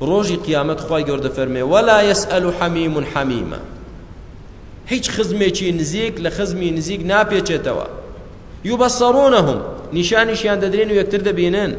ڕۆژی قیامەت خوای گەور دەفەرمێ ولا يسأل حمیم حمیما هیچ خزمێکی نزیک لە خزمی نزیک ناپێچێتەوە یوبەسەڕونەهم نیشانیشیان دەدرێن و یەکتر دەبینن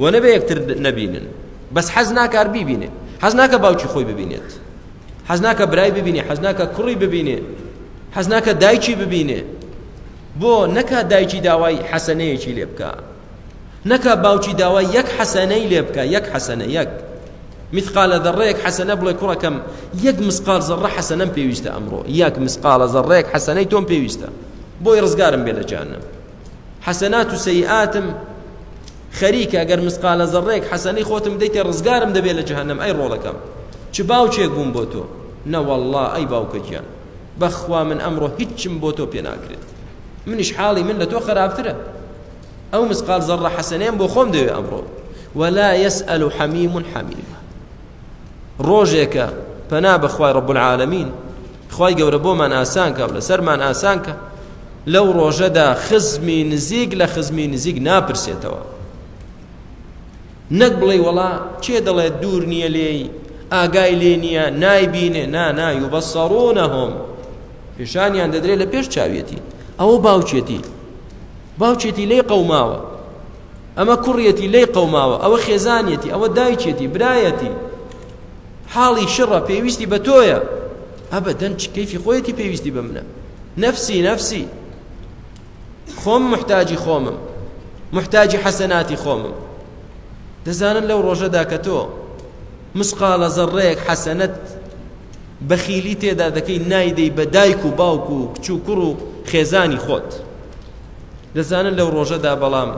و نەبێ یەکتر نەبینن بەس حەز ناکار بیبینێ حەز ناکە باوکی خۆی ببینێت حەز ناکە برای ببینێ حەز ناکە کوڕی ببینێ حەز ناکە دایکی ببینێ بۆ نەکا دایکی داوای حەسەنەیەکی لێ بکە نەکا باوکی داوای یەک حەسەنەی لێ بکە یەک حەسەنە یەک مثقالە ذەڕەیەک حەسەنە بڵێ کوڕەکەم یەک مسقال زەڕە حەسەنەم پێویستە ئەمڕۆ یەک مسقالە زەڕەیەک حەسەنەی تۆم پێویستە بۆی ڕزگارم بێ لە جانم حەسەنات و سەیئاتم خەریکە ئەگەر مسقالە زەڕێک حەسەنەی خۆتم دەیتە ڕزگارم دەبێت لە جهنم ئەی ڕۆڵەکەم چ باوچێک بووم بۆ تۆ نەوەله ئەی باوکە گیان بەخوا من ئەمڕۆ هیچم بۆ تۆ پێناکرێت منیش حاڵی من لە تۆ خراپترە ئەو مسقال زەڕە حەسەنەیەم بۆ خۆم دەوێ ئەمڕۆ ولا يسأل حميم حميم ڕۆژێکە پەنا بەخوای ڕب العالمین خی گەورە بۆمان ئاسانکە و لەسەرمان ئاسانکە لەو ڕۆژەدا خزمی نزیک لە خزمی نزیک ناپرسێتەوە نەک بڵێی وەڵا کێ دەڵێت دوور نییە لێی، ئاگای لێ نییە، نایبینێ، نا نا، یوبەسەڕوونەهوم، پیشانیان دەدرێ لە پێش چاویەتی، ئەوە باوکێتی، باوکێتی لێی قەوماوە، ئەمە کوڕیەتی لێی قەوماوە، ئەوە خێزانیەتی، ئەوە دایکێتی، برایەتی، حاڵی شڕە پێویستی بە تۆیە، ئەبەدەن چ کەیفی خۆیەتی پێویستی بە منە، نەفسی نەفسی. خۆم محتاجی خۆمم محتاجی حەسەناتی خۆمم دەزانن لەو ڕۆژەدا کە تۆ مسقالە زەڕەیەک حەسەنەت بەخیلی تێدا دەکەی نایدەی بە دایک و باوک و کچ و کوڕ و خێزانی خۆت دەزانن لەو ڕۆژەدا بەڵام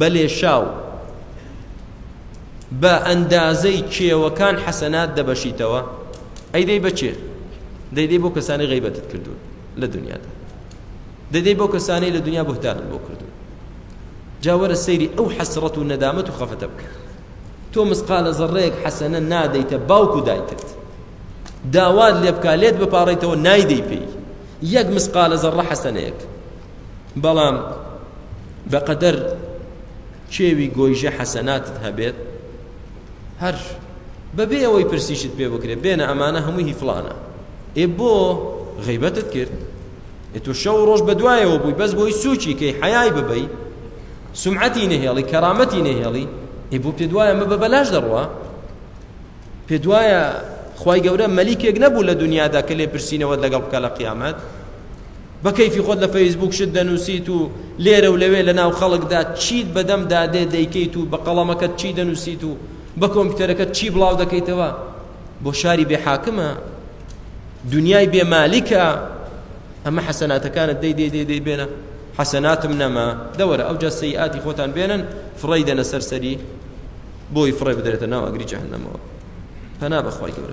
بەلێ شاو بە ئەندازەی کێوەکان حەسەنات دەبەشیتەوە ئەیدەی بەچێ دەیدەی بۆ کەسانی غیبەتت کردوون لە دنیادا دەدەی بەو کەسانەی لە دنیا بوهتانت بۆ کردوون جا وەرە سەیری ئەو حەسرەت و نەدامەت و خەفەتە بکە تۆ مسقالە زەڕەیەک حەسەنە نادەیتە باوک و دایکت داوات لێ بکە لێت بپارڕیتەوە نایدەی پێی یەک مسقالە زەڕە حەسەنەیەک بەڵام بەقەدەر کێوی گۆیژە حەسەناتت هەبێت هەر بەبێ ئەوەی پرسیشت پێ بکرێت بێنە ئەمانە هەمووی هی فڵانە ئێ بۆ غیبەتت کرد ئێ تۆ شەو ڕۆژ بەدوایەوە بووی بەس بۆی سوچی کەی حەیای ببەی سمعەتی نەهێڵی کەرامەتی نەهێڵی ئێ بۆ پێ دوایە مە بە بەلاش دەڕوا پێ دوایە خی گەورە مەلیکێک نەبوو لە دنیادا کە لێ پرسینەوەت لەگەڵ بکە لە قیامەت بە کەیفی خۆت لە فەیسبووک شت دەنووسیت و لێرە و لەوێ لە ناو خەڵکدا چیت بە دەمدا دێ دەیکەیت و بە قەڵەمەکەت چی دەنووسیت و بە کۆمپیوتەرەکەت چی بڵاو دەکەیتەوە بۆ شاری بێ حاکمە دنیای بێ مالیکە ئەمە حەسەناتەکانت دەی دەی دەی دەی بێنە حەسەناتم نەما دەوەرە ئەوجا سەیئاتی خۆتان بێنن فڕێی دەنە سەرسەری بۆی فڕێ بدرێتە ناو ئەگری جەهەنەمەوە پەنا بەخوای گەورە